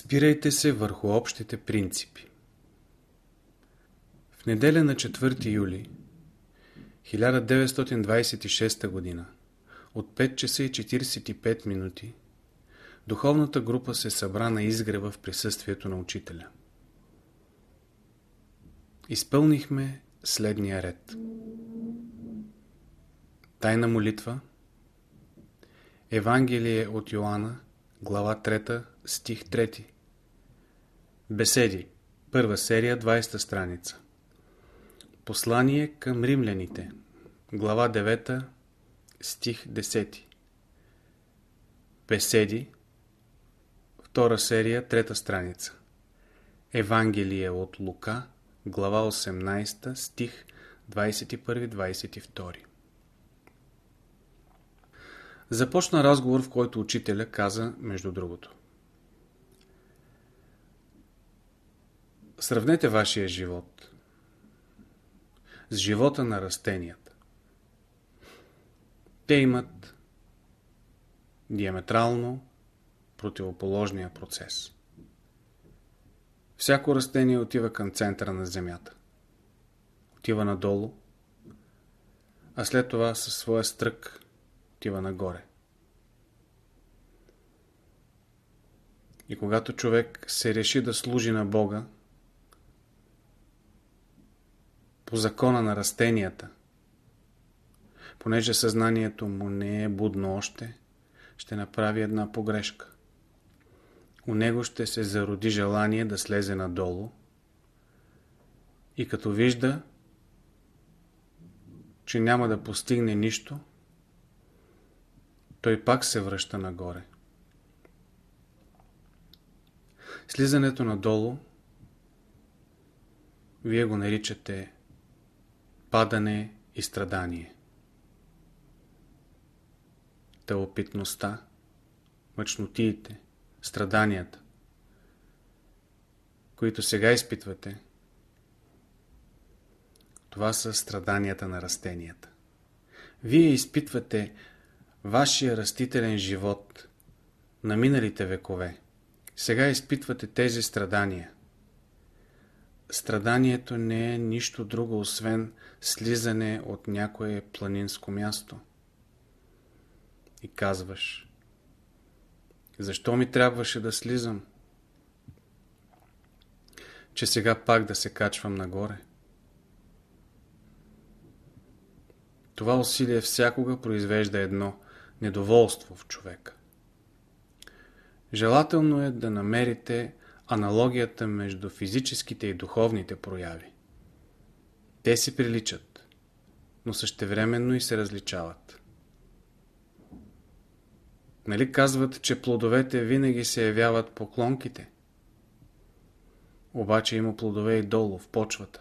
Спирайте се върху общите принципи. В неделя на 4 юли 1926 г. от 5 часа и 45 минути духовната група се събра на изгрева в присъствието на учителя. Изпълнихме следния ред. Тайна молитва Евангелие от Йоанна глава 3 стих 3 Беседи. Първа серия 20 страница. Послание към римляните. Глава 9 стих 10 Беседи. Втора серия трета страница. Евангелие от Лука глава 18 стих 21-22 Започна разговор, в който учителя каза, между другото. Сравнете вашия живот с живота на растенията. Те имат диаметрално противоположния процес. Всяко растение отива към центъра на земята. Отива надолу, а след това със своя стрък отива нагоре. И когато човек се реши да служи на Бога, по закона на растенията, понеже съзнанието му не е будно още, ще направи една погрешка. У него ще се зароди желание да слезе надолу и като вижда, че няма да постигне нищо, той пак се връща нагоре. Слизането надолу, вие го наричате падане и страдание. Теопитността, мъчнотиите, страданията, които сега изпитвате, това са страданията на растенията. Вие изпитвате вашия растителен живот на миналите векове. Сега изпитвате тези страдания. Страданието не е нищо друго, освен слизане от някое планинско място. И казваш, защо ми трябваше да слизам? Че сега пак да се качвам нагоре. Това усилие всякога произвежда едно недоволство в човека. Желателно е да намерите аналогията между физическите и духовните прояви. Те си приличат, но същевременно и се различават. Нали казват, че плодовете винаги се явяват по клонките? Обаче има плодове и долу, в почвата.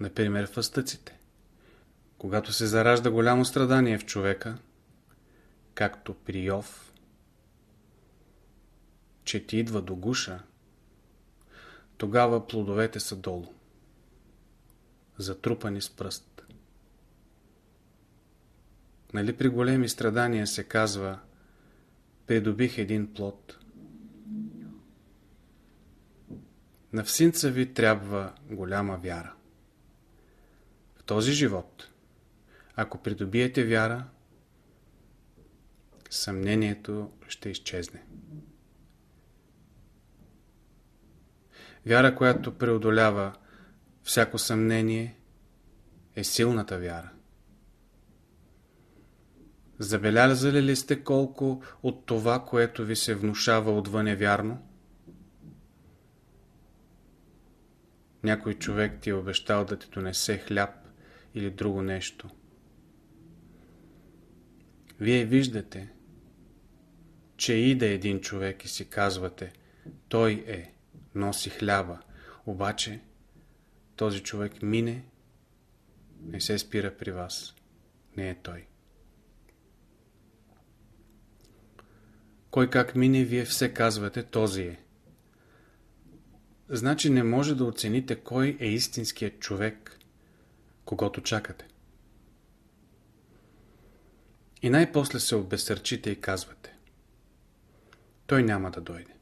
Например, в ъстъците. Когато се заражда голямо страдание в човека, както при Йов, че ти идва до гуша, тогава плодовете са долу, затрупани с пръст. Нали при големи страдания се казва придобих един плод. На всинца ви трябва голяма вяра. В този живот, ако придобиете вяра, съмнението ще изчезне. Вяра, която преодолява всяко съмнение, е силната вяра. Забелязали ли сте колко от това, което ви се внушава отвън е вярно? Някой човек ти е обещал да ти донесе хляб или друго нещо. Вие виждате, че иде един човек и си казвате, той е носи хляба. Обаче този човек мине, не се спира при вас. Не е той. Кой как мине, вие все казвате, този е. Значи не може да оцените кой е истинският човек, когато чакате. И най-после се обесърчите и казвате. Той няма да дойде.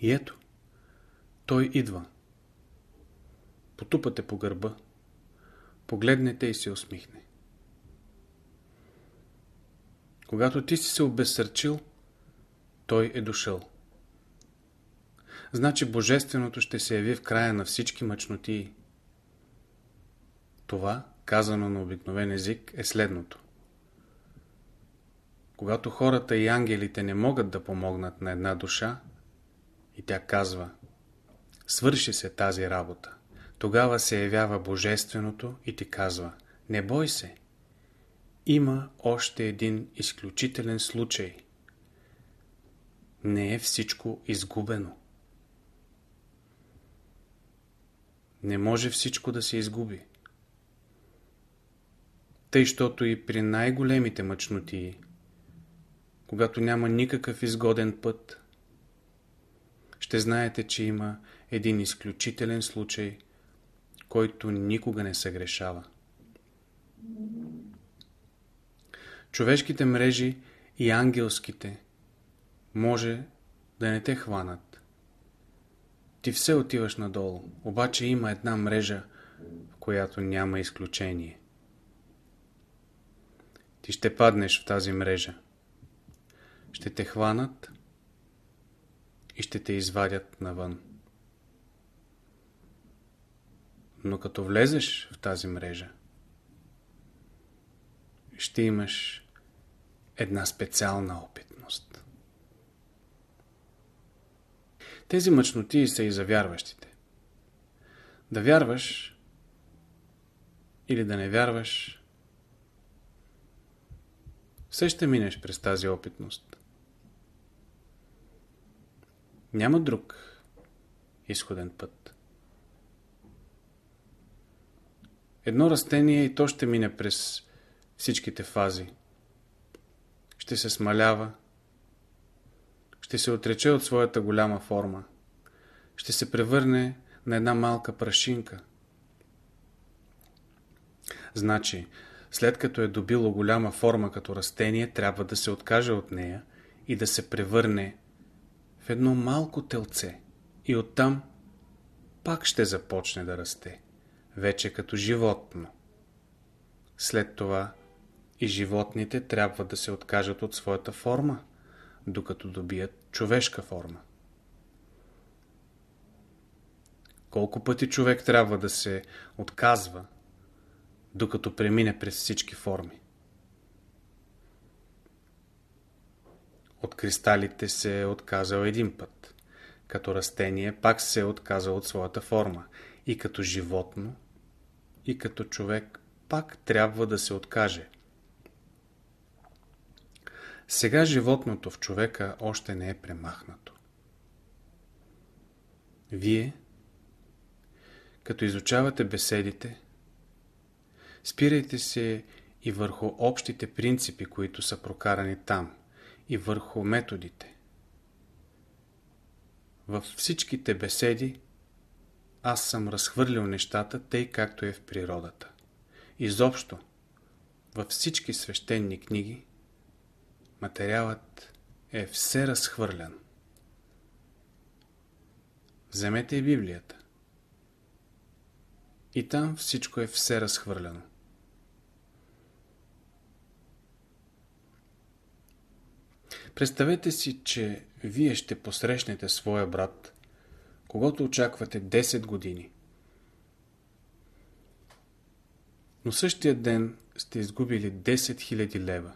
И ето, той идва. Потупате по гърба, погледнете и се усмихне. Когато ти си се обезсърчил, той е дошъл. Значи Божественото ще се яви в края на всички мъчноти. Това, казано на обикновен език, е следното. Когато хората и ангелите не могат да помогнат на една душа, и тя казва Свърши се тази работа. Тогава се явява Божественото и ти казва Не бой се. Има още един изключителен случай. Не е всичко изгубено. Не може всичко да се изгуби. Тъй, щото и при най-големите мъчноти, когато няма никакъв изгоден път, ще знаете, че има един изключителен случай, който никога не се грешава. Човешките мрежи и ангелските може да не те хванат. Ти все отиваш надолу, обаче има една мрежа, в която няма изключение. Ти ще паднеш в тази мрежа. Ще те хванат и ще те извадят навън. Но като влезеш в тази мрежа, ще имаш една специална опитност. Тези мъчноти са и за вярващите. Да вярваш или да не вярваш, все ще минеш през тази опитност. Няма друг изходен път. Едно растение и то ще мине през всичките фази. Ще се смалява, ще се отрече от своята голяма форма, ще се превърне на една малка прашинка. Значи, след като е добило голяма форма като растение, трябва да се откаже от нея и да се превърне едно малко телце и оттам пак ще започне да расте, вече като животно. След това и животните трябва да се откажат от своята форма, докато добият човешка форма. Колко пъти човек трябва да се отказва, докато премине през всички форми? От кристалите се е отказал един път. Като растение пак се е отказал от своята форма. И като животно, и като човек пак трябва да се откаже. Сега животното в човека още не е премахнато. Вие, като изучавате беседите, спирайте се и върху общите принципи, които са прокарани там и върху методите. Във всичките беседи аз съм разхвърлил нещата, тъй както е в природата. Изобщо, във всички свещени книги, материалът е все разхвърлян. Вземете и Библията. И там всичко е все разхвърляно. Представете си, че вие ще посрещнете своя брат, когато очаквате 10 години. Но същия ден сте изгубили 10 000 лева.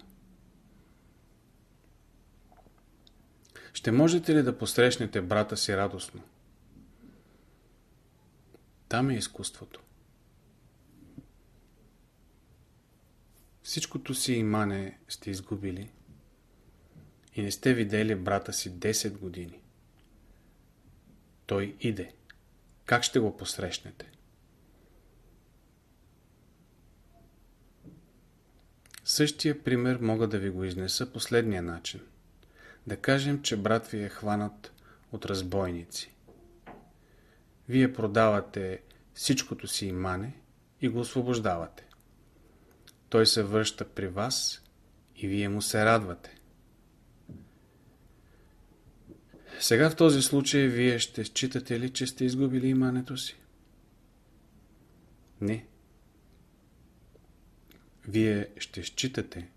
Ще можете ли да посрещнете брата си радостно? Там е изкуството. Всичкото си имане сте изгубили – и не сте видели брата си 10 години. Той иде. Как ще го посрещнете? Същия пример мога да ви го изнеса последния начин. Да кажем, че брат ви е хванат от разбойници. Вие продавате всичкото си имане и го освобождавате. Той се връща при вас и вие му се радвате. Сега в този случай вие ще считате ли, че сте изгубили имането си? Не. Вие ще считате,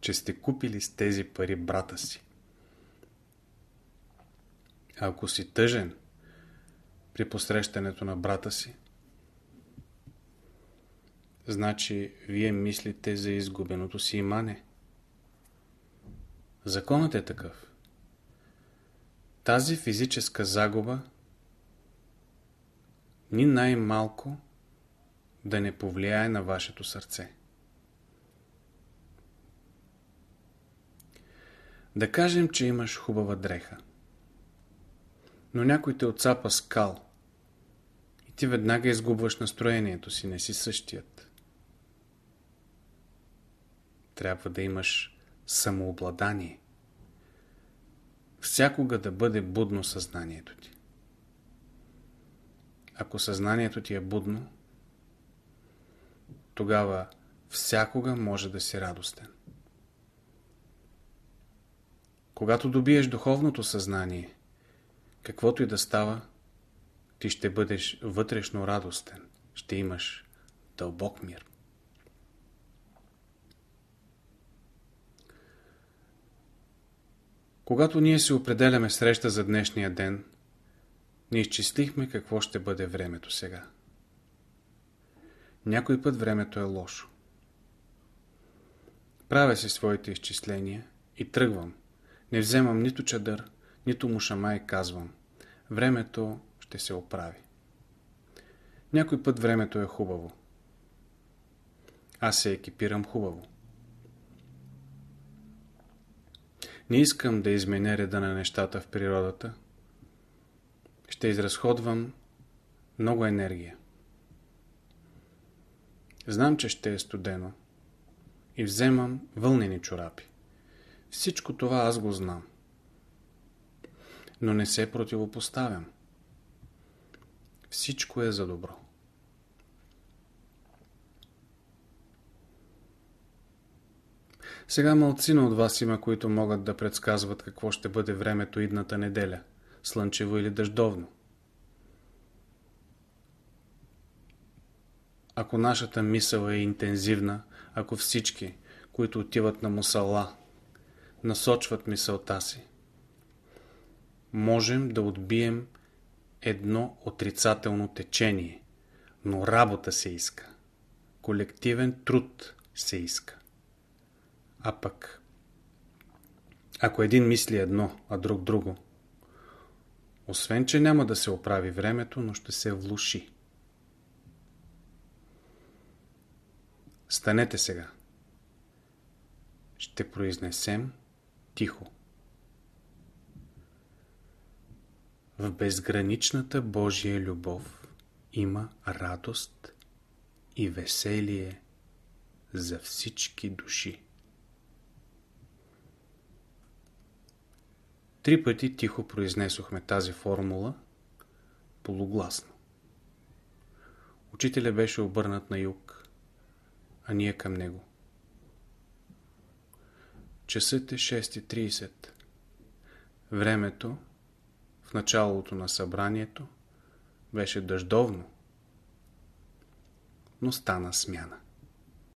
че сте купили с тези пари брата си. Ако си тъжен при посрещането на брата си, значи вие мислите за изгубеното си имане. Законът е такъв. Тази физическа загуба ни най-малко да не повлияе на вашето сърце. Да кажем, че имаш хубава дреха. Но някой те отцапа скал и ти веднага изгубваш настроението си, не си същият. Трябва да имаш самообладание. Всякога да бъде будно съзнанието ти. Ако съзнанието ти е будно, тогава всякога може да си радостен. Когато добиеш духовното съзнание, каквото и да става, ти ще бъдеш вътрешно радостен, ще имаш дълбок мир. Когато ние си определяме среща за днешния ден, ние изчислихме какво ще бъде времето сега. Някой път времето е лошо. Правя си своите изчисления и тръгвам. Не вземам нито чадър, нито мушама и казвам. Времето ще се оправи. Някой път времето е хубаво. Аз се екипирам хубаво. Не искам да изменя реда на нещата в природата. Ще изразходвам много енергия. Знам, че ще е студено. И вземам вълнени чорапи. Всичко това аз го знам. Но не се противопоставям. Всичко е за добро. Сега малцина от вас има, които могат да предсказват какво ще бъде времето идната неделя, слънчево или дъждовно. Ако нашата мисъл е интензивна, ако всички, които отиват на мусала, насочват мисълта си, можем да отбием едно отрицателно течение, но работа се иска. Колективен труд се иска. А пък, ако един мисли едно, а друг друго, освен, че няма да се оправи времето, но ще се влуши. Станете сега. Ще произнесем тихо. В безграничната Божия любов има радост и веселие за всички души. Три пъти тихо произнесохме тази формула полугласно. Учителя беше обърнат на юг, а ние към него. Часът е 6.30. Времето в началото на събранието беше дъждовно, но стана смяна.